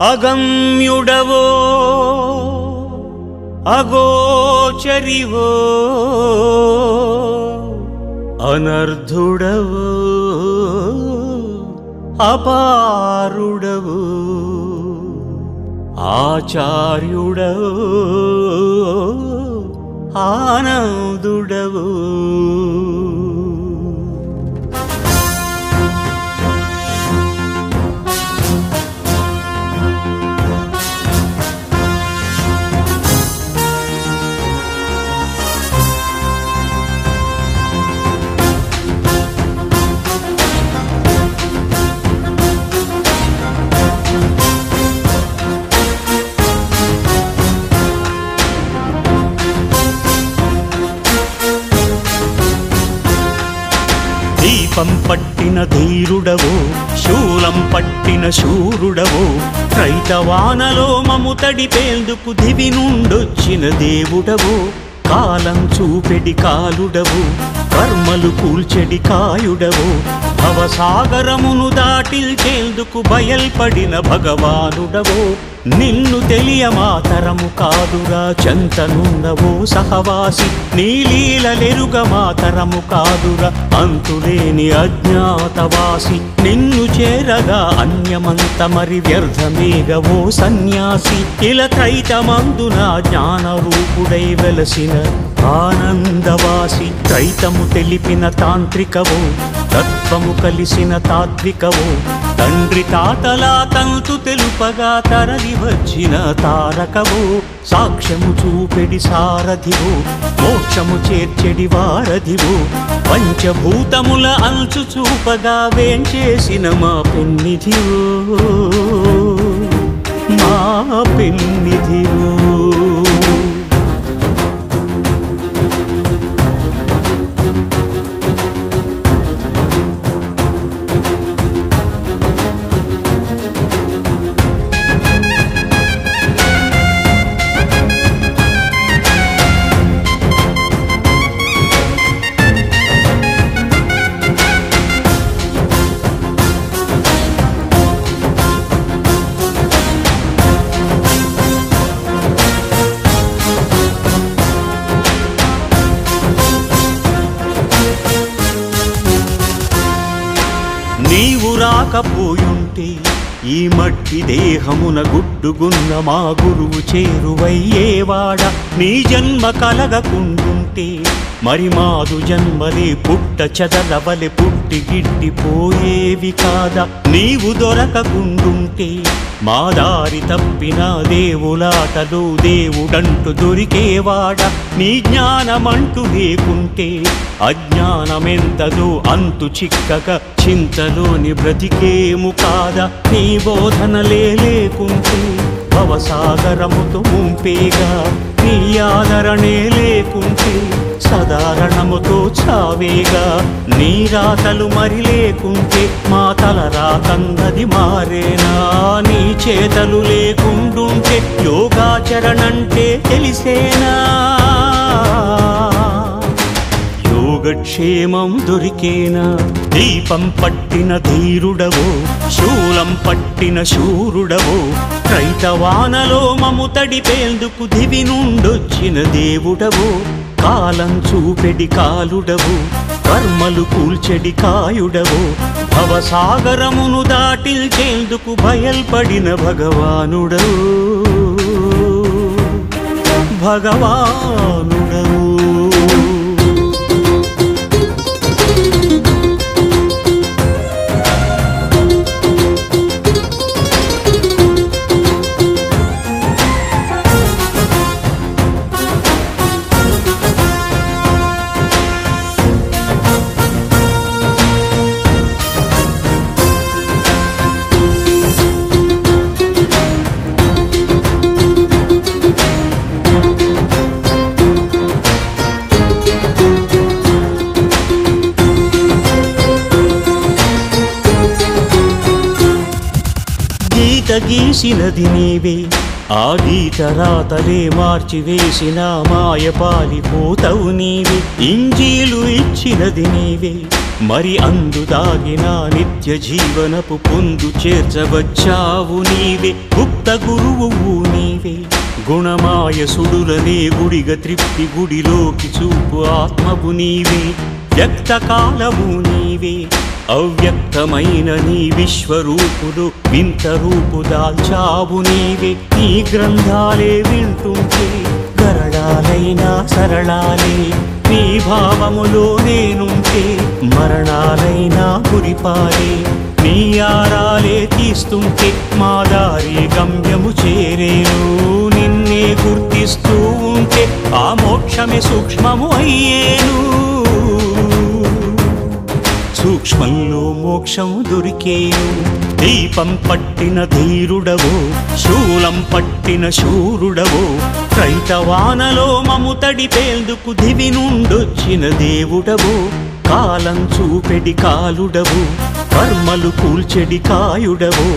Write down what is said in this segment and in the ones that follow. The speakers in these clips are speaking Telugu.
అగమ్యుడవో అగోచరివో అనర్ధుడవో అపారుడవు ఆచార్యుడవు ఆనందుడవు. దీపం పట్టిన ధీరుడవో శూలం పట్టిన శూరుడవో రైతవానలో మము తడిపేందుకు దివి నుండొచ్చిన దేవుడవో కాలం చూపెడి కాలుడవు కర్మలు కూల్చెడి కాయుడవో భవసాగరమును దాటిల్చేందుకు బయల్పడిన భగవానుడవో. నిన్ను తెలియ మాతరము కాదురా చెంతనున్నవో సహవాసి నీలీలెరుగ మాతరము కాదురా అంతులేని అజ్ఞాతవాసి. నిన్ను చేరగా అన్యమంత మరి వ్యర్థమేగవో సన్యాసి. ఇలా త్రైతమందున జ్ఞానరూపుడై వెలసిన ఆనందవాసి త్రైతము తెలిపిన తాంత్రికవో తత్వము కలిసిన తాత్వికవో తండ్రి తాతలా తంతు తెలుపగా తరలి వచ్చిన తారకవో సాక్ష్యము చూపెడి సారథివో మోక్షము చేర్చెడి వారధివో పంచభూతముల అంచు చూపగా వేంచేసిన మా పెన్నిధివో మా పెన్నిధివో. రాకపోయుంటే ఈ మట్టి దేహమున గుడ్డుగున్న మా గురువు చేరువయ్యేవాడ నీ జన్మ కలగకుండుంటే మరి మాదు జన్మలే పుట్ట చదలవలె పుట్టి గిట్టిపోయేవి కాదా. నీవు దొరకకుండుంటే మా దారి తప్పిన దేవులాటలు దేవుడంటూ దొరికేవాడ నీ జ్ఞానమంటూ లేకుంటే అజ్ఞానమెంతదో అంతు చిక్కక చింతలోని బ్రతికేము కాదా? నీ బోధనలే లేకుంటే భవసాగరముతో ముంపేగా నీ ఆదరణే లేకుంటే సదారణముతో చావేగా. నీ రాతలు మరి లేకుంటే మా తల రాతన్నది మారేనా. నీ చేతలు లేకుండుంటే యోగాచరణంటే తెలిసేనా. యోగక్షేమం దొరికేనా? దీపం పట్టిన ధీరుడవో శూలం పట్టిన శూరుడవో క్రైతవానలో మము తడిపేందుకు దివి నుండొచ్చిన దేవుడవో కాలం చూపెడి కాలుడవు కర్మలు కూల్చెడి కాయుడవు భవసాగరమును దాటిల్చేందుకు బయల్పడిన భగవానుడవు. భగవానుడవు. చేసినది నీవే. ఆ గీత రాతలే మార్చివేసిన మాయ నీవే. ఇంజీలు ఇచ్చినది నీవే. మరి అందు దాగిన నిత్య జీవనపు పొందు చేర్చవచ్చావు నీవే. గుప్త గురువు నీవే. గుణమాయ సుడులనే గుడిగ త్రిప్పి గుడిలోకి చూపు ఆత్మవు నీవే. వ్యక్త కాలము నీవే. అవ్యక్తమైన నీ విశ్వరూపుడు వింత రూపు దాల్చావు నీవే. నీ గ్రంథాలే వింటుంటే కరణాలైనా సరళాలే. నీ భావములో నేనుంటే మరణాలైనా కురిపాలే. నీ ఆరాలే తీస్తుంటే మా దారి గమ్యము చేరేను. నిన్నే గుర్తిస్తూ ఉంటే ఆ మోక్షమే సూక్ష్మము అయ్యేను. సూక్ష్మంలో మోక్షం దొరికేను దీపం పట్టిన ధీరుడవో శూలం పట్టిన శూరుడవో రైతవానలో మముతడి తడిపేందుకు దివి నుండొచ్చిన దేవుడవో కాలం చూపెడి కాలుడవు కర్మలు కూల్చెడి కాయుడవు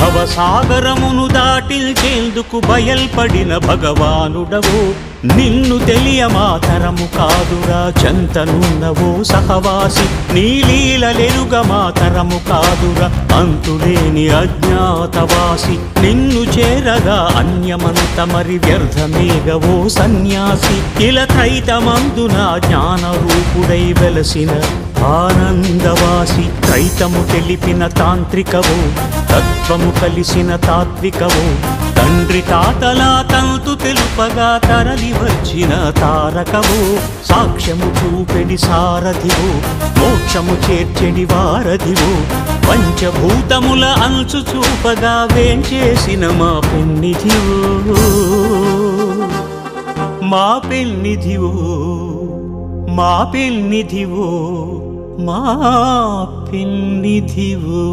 భవసాగరమును దాటిల్చేందుకు బయల్పడిన భగవానుడవు. నిన్ను తెలియ మాతరము కాదురా చెంతనున్నవో సహవాసి. నీలీలెరుగ మాతరము కాదురా అంతులేని అజ్ఞాతవాసి. నిన్ను చేరగా అన్యమంత మరి వ్యర్థమేగవో సన్యాసి. ఇలా తైతమందున జ్ఞానరూపుడై వెలసిన ఆనందవాసి త్రైతము తెలిపిన తాంత్రికవు తత్వము కలిసిన తాత్వికవు తండ్రి తాతలా తంతు తెలుపగా తరలి వచ్చిన తారకవు సాక్ష్యము చూపెడి సారథివు మోక్షము చేర్చెడి వారధివు పంచభూతముల అంచు చూపగా వేంచేసిన మా పెన్నిధివో. మా పెన్నిధివో మా పెన్నిధివో. पिन्निधिवो